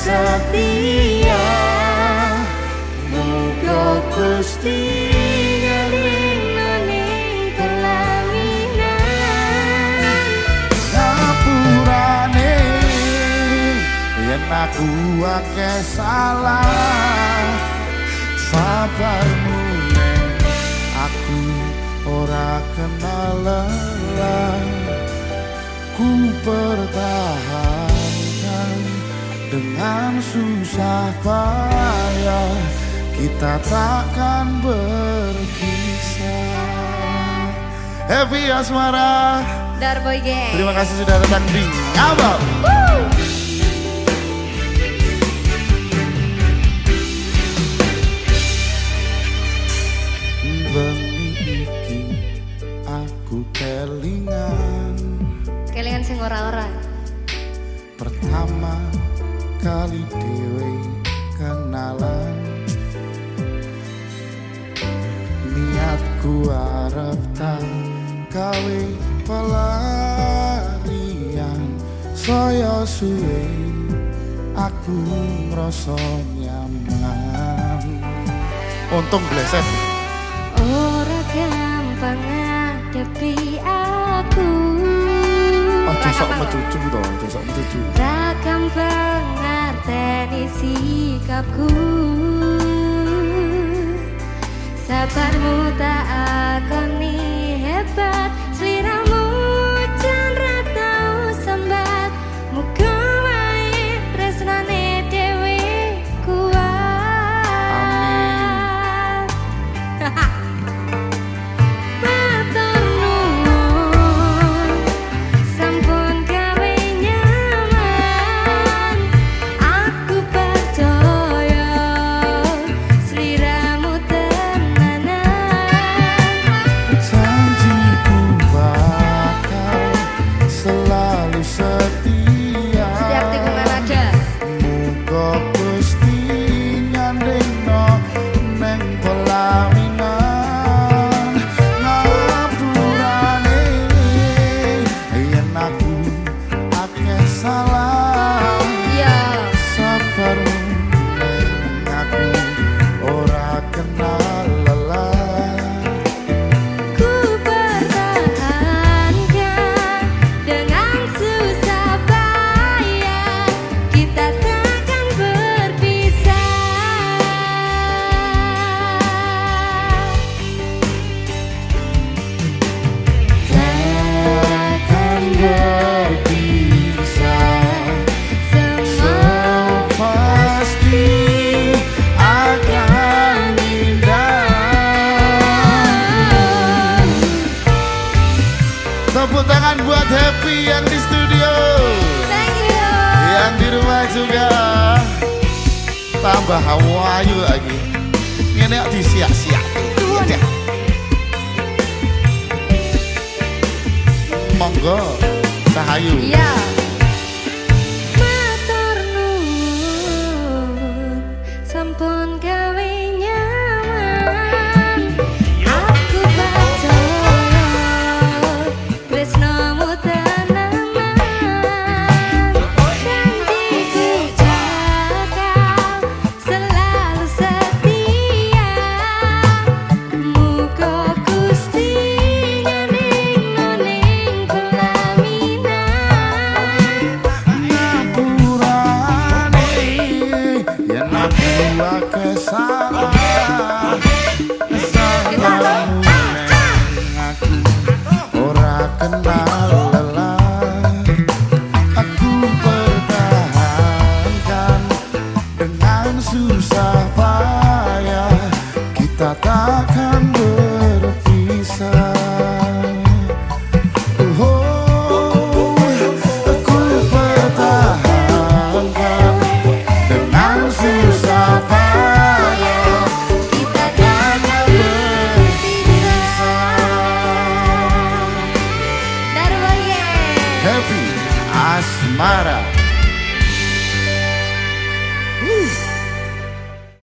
setia. Muga Gusti aku akeh salah. Sabarmu Aku ora kenal lelah. Ku pertahankan Dengan susah payah Kita takkan berpisah Happy Asmara. Darboy Gang. Terima kasih sudah datang di Bengi aku kelingan. Kalian sing ora-ora Pertama kali dewe kenalan. Niatku arep tak gawe pelarian. Saya suwe aku ngrasa nyaman. Untung bleset. Ora gampang ngadepi aku. Ojo Ora sok mecucu toh, ojo sok mecucu. Ora gampang ngerteni sikapku. Sabarmu tak Happy yang di studio. Thank you. Yang di rumah juga. Tambah hawayu lagi. Ini disiak-siak. Tuhun. Monggo Sahayu Iya. Matur akeh salah aku Ora kenal Aku pertahankan Dengan susah payah. Kita takkan Asmara